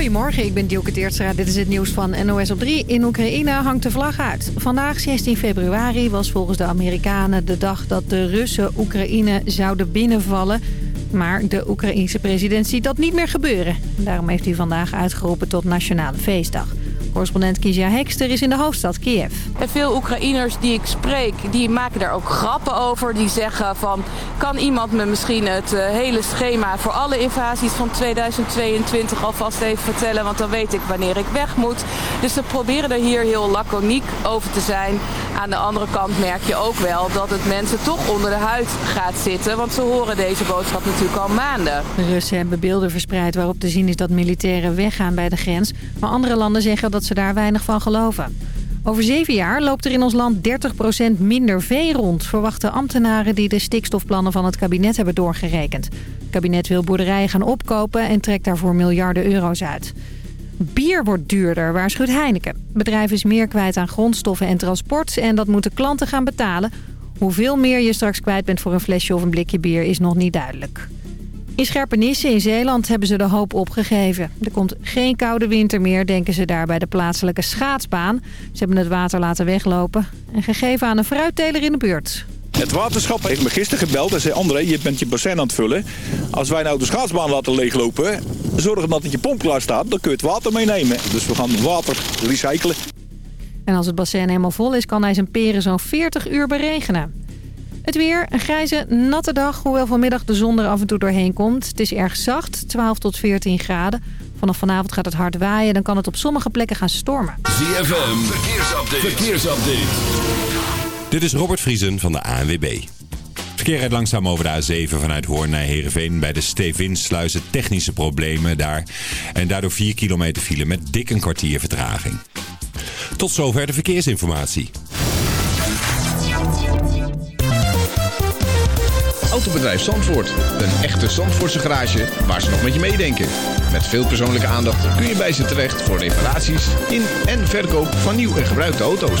Goedemorgen, ik ben Dielke Teertstra. Dit is het nieuws van NOS op 3. In Oekraïne hangt de vlag uit. Vandaag, 16 februari, was volgens de Amerikanen de dag dat de Russen Oekraïne zouden binnenvallen. Maar de Oekraïense president ziet dat niet meer gebeuren. Daarom heeft hij vandaag uitgeroepen tot nationale feestdag. Correspondent Kizia Hekster is in de hoofdstad Kiev. En veel Oekraïners die ik spreek, die maken daar ook grappen over. Die zeggen van, kan iemand me misschien het eh, hele schema voor alle invasies van 2022 alvast even vertellen? Want dan weet ik wanneer ik weg moet. Dus ze proberen er hier heel laconiek over te zijn. Aan de andere kant merk je ook wel dat het mensen toch onder de huid gaat zitten. Want ze horen deze boodschap natuurlijk al maanden. De Russen hebben beelden verspreid waarop te zien is dat militairen weggaan bij de grens. Maar andere landen zeggen dat ze daar weinig van geloven. Over zeven jaar loopt er in ons land 30% minder vee rond... verwachten ambtenaren die de stikstofplannen van het kabinet hebben doorgerekend. Het kabinet wil boerderijen gaan opkopen en trekt daarvoor miljarden euro's uit. Bier wordt duurder, waarschuwt Heineken. Het bedrijf is meer kwijt aan grondstoffen en transport... en dat moeten klanten gaan betalen. Hoeveel meer je straks kwijt bent voor een flesje of een blikje bier is nog niet duidelijk. In Scherpenisse in Zeeland hebben ze de hoop opgegeven. Er komt geen koude winter meer, denken ze daar bij de plaatselijke schaatsbaan. Ze hebben het water laten weglopen en gegeven aan een fruitteler in de buurt. Het waterschap heeft me gisteren gebeld en zei... André, je bent je bassin aan het vullen. Als wij nou de schaatsbaan laten leeglopen... zorgen dat je pomp klaar staat, dan kun je het water meenemen. Dus we gaan water recyclen. En als het bassin helemaal vol is, kan hij zijn peren zo'n 40 uur beregenen. Het weer, een grijze, natte dag, hoewel vanmiddag de zon er af en toe doorheen komt. Het is erg zacht, 12 tot 14 graden. Vanaf vanavond gaat het hard waaien, dan kan het op sommige plekken gaan stormen. ZFM, verkeersupdate. verkeersupdate. Dit is Robert Vriesen van de ANWB. Verkeer rijdt langzaam over de A7 vanuit Hoorn naar Heerenveen. Bij de Stevinsluizen technische problemen daar. En daardoor 4 kilometer file met dik een kwartier vertraging. Tot zover de verkeersinformatie. Autobedrijf Zandvoort. Een echte Zandvoortse garage waar ze nog met je meedenken. Met veel persoonlijke aandacht kun je bij ze terecht voor reparaties in en verkoop van nieuw en gebruikte auto's.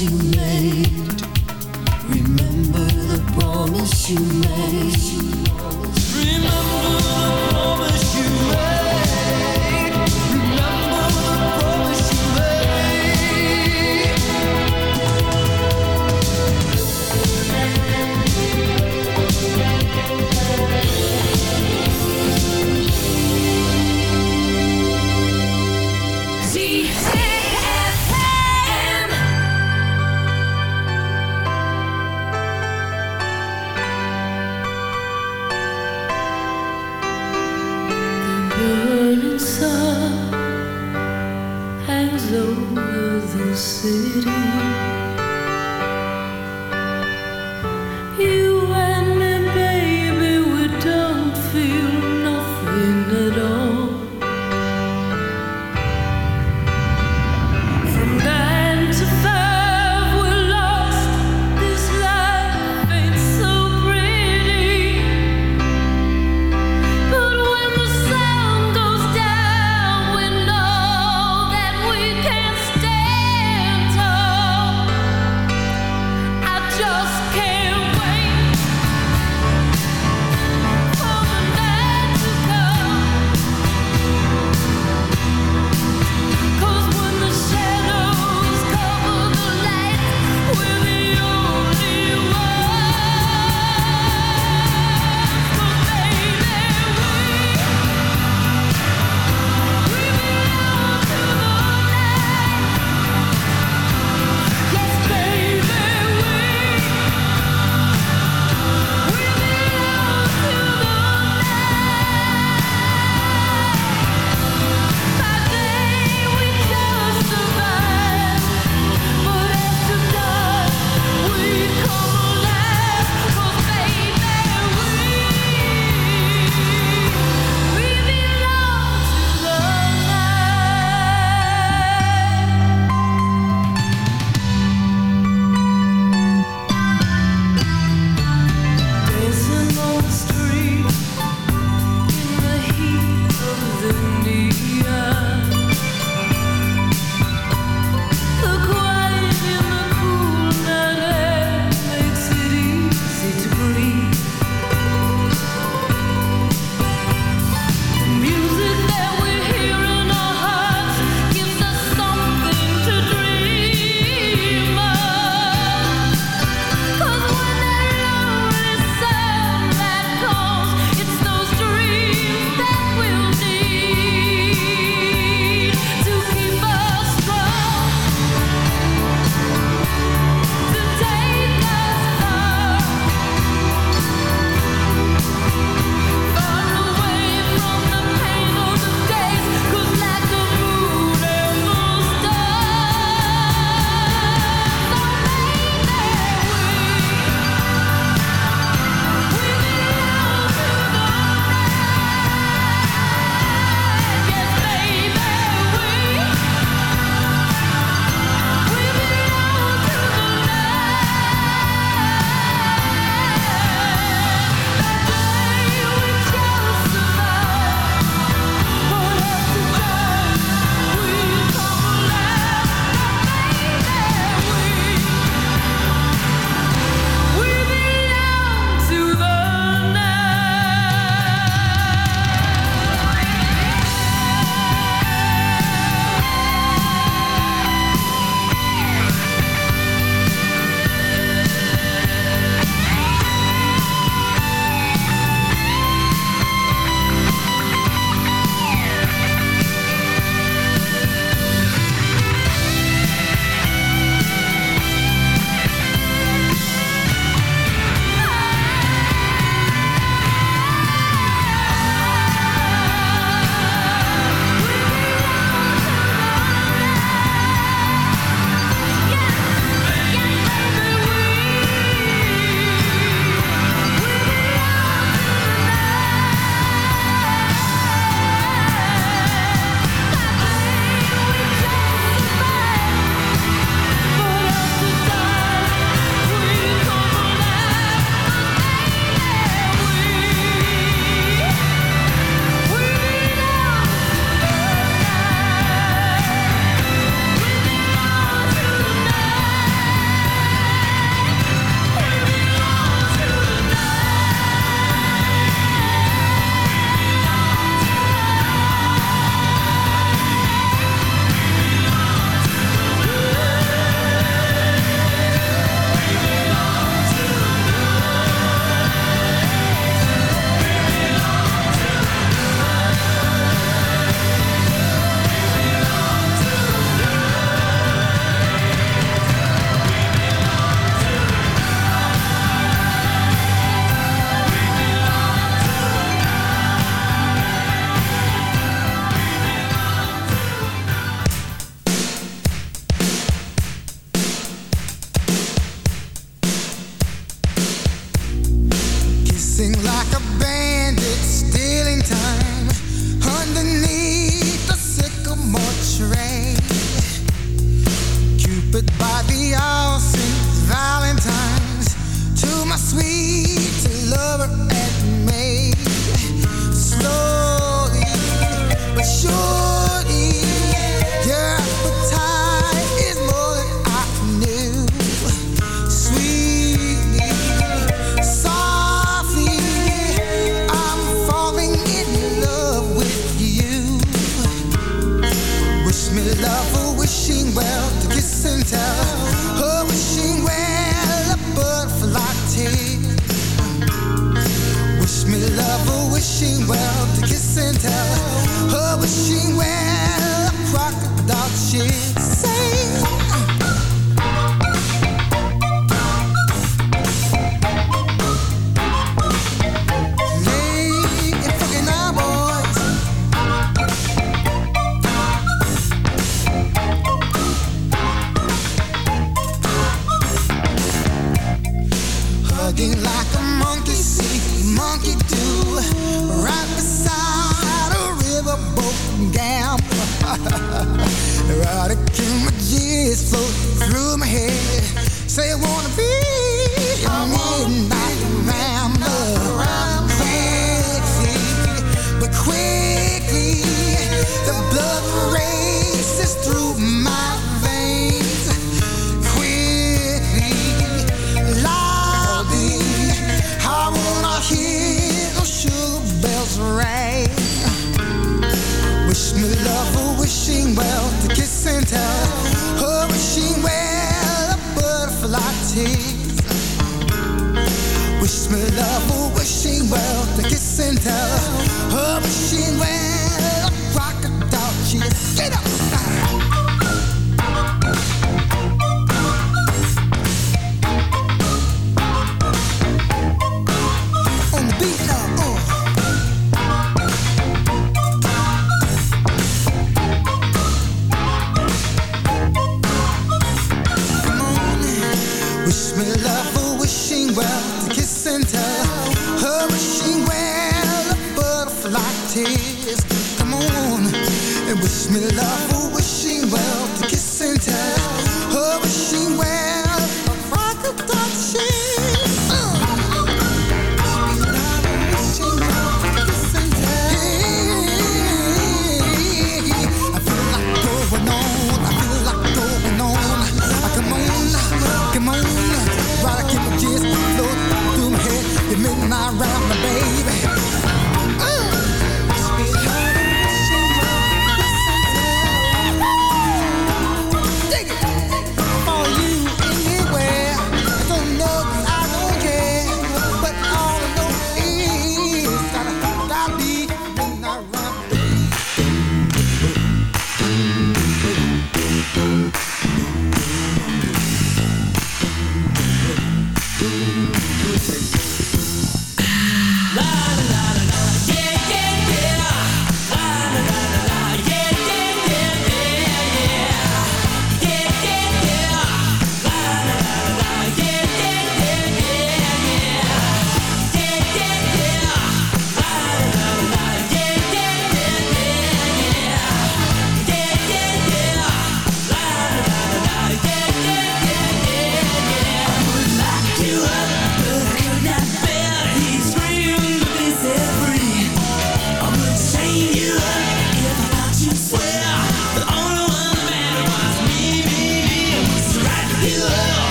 Remember the promise you made. Remember.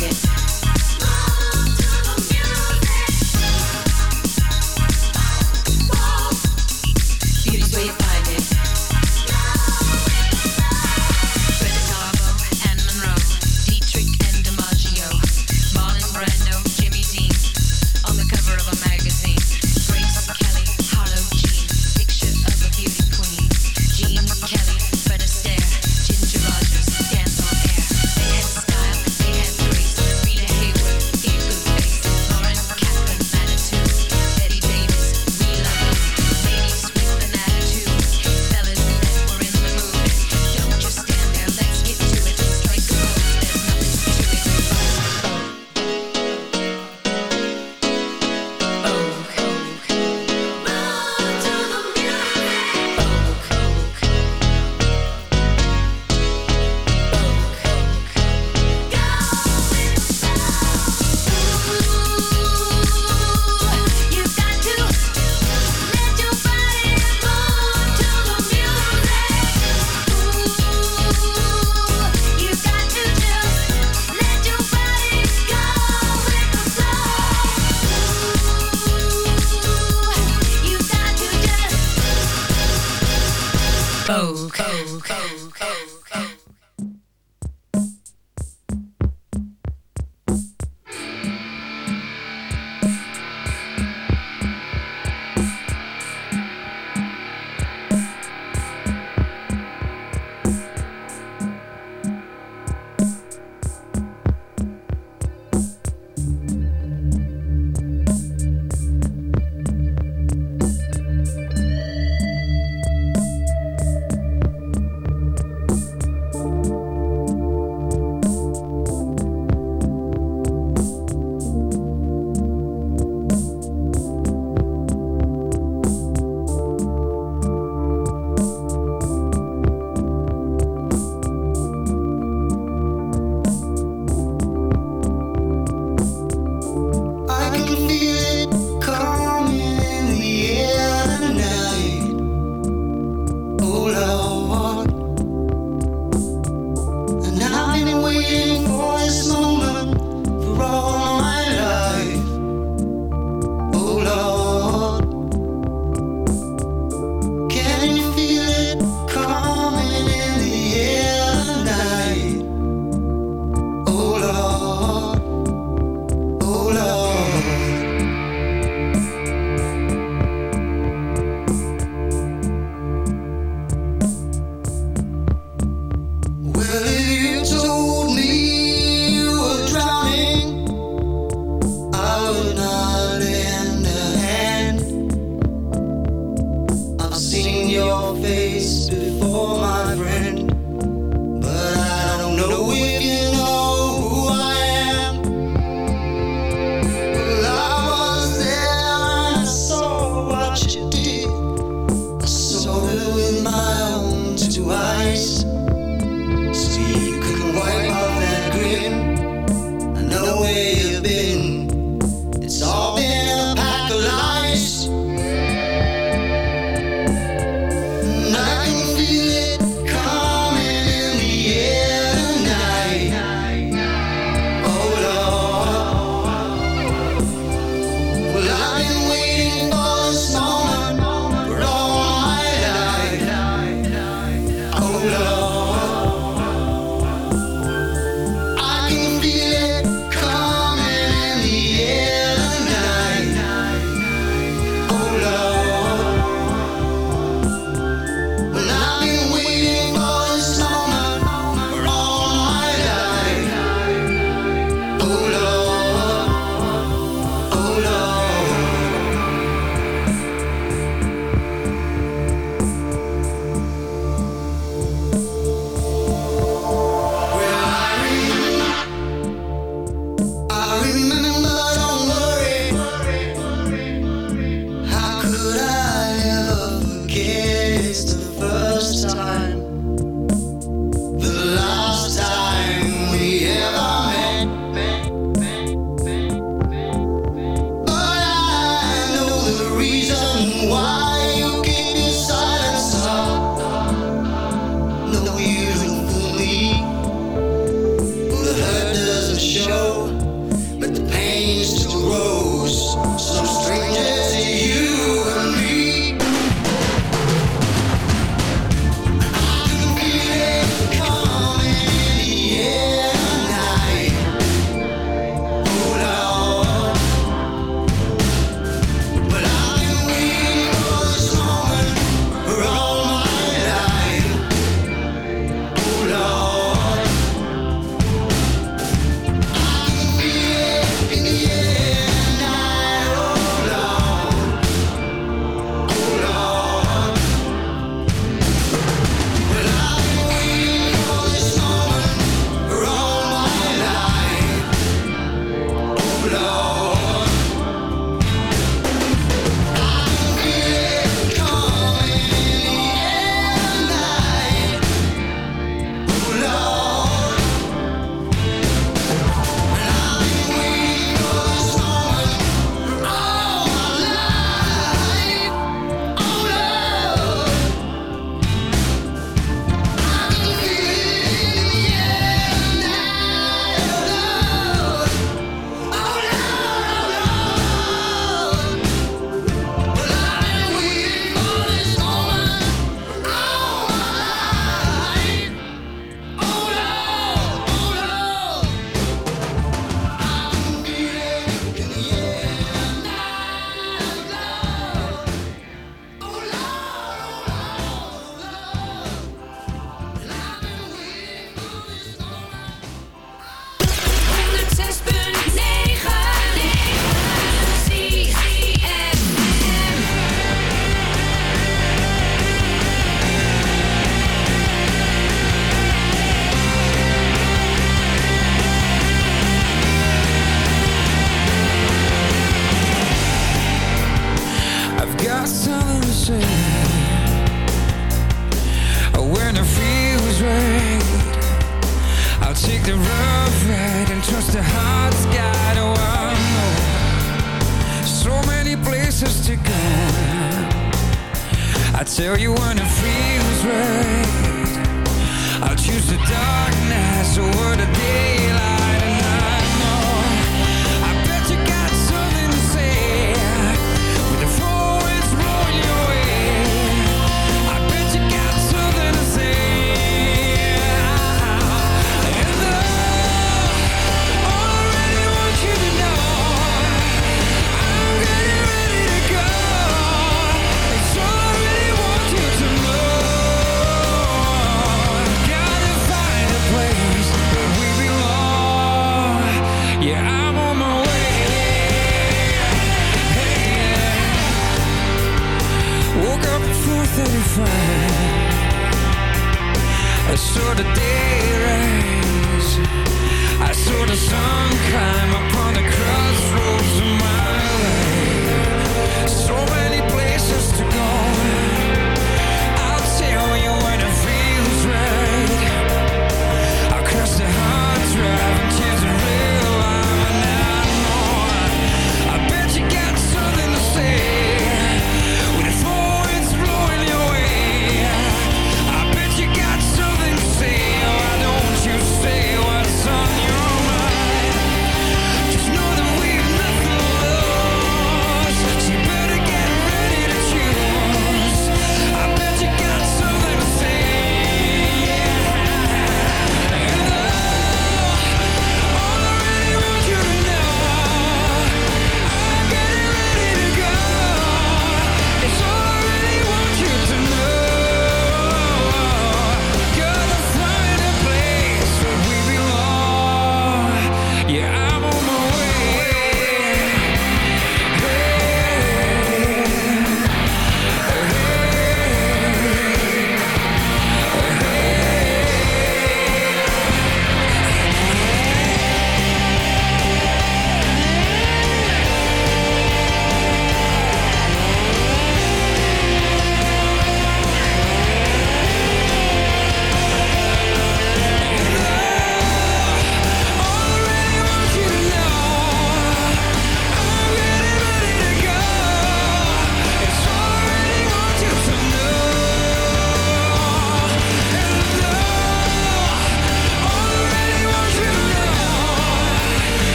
target.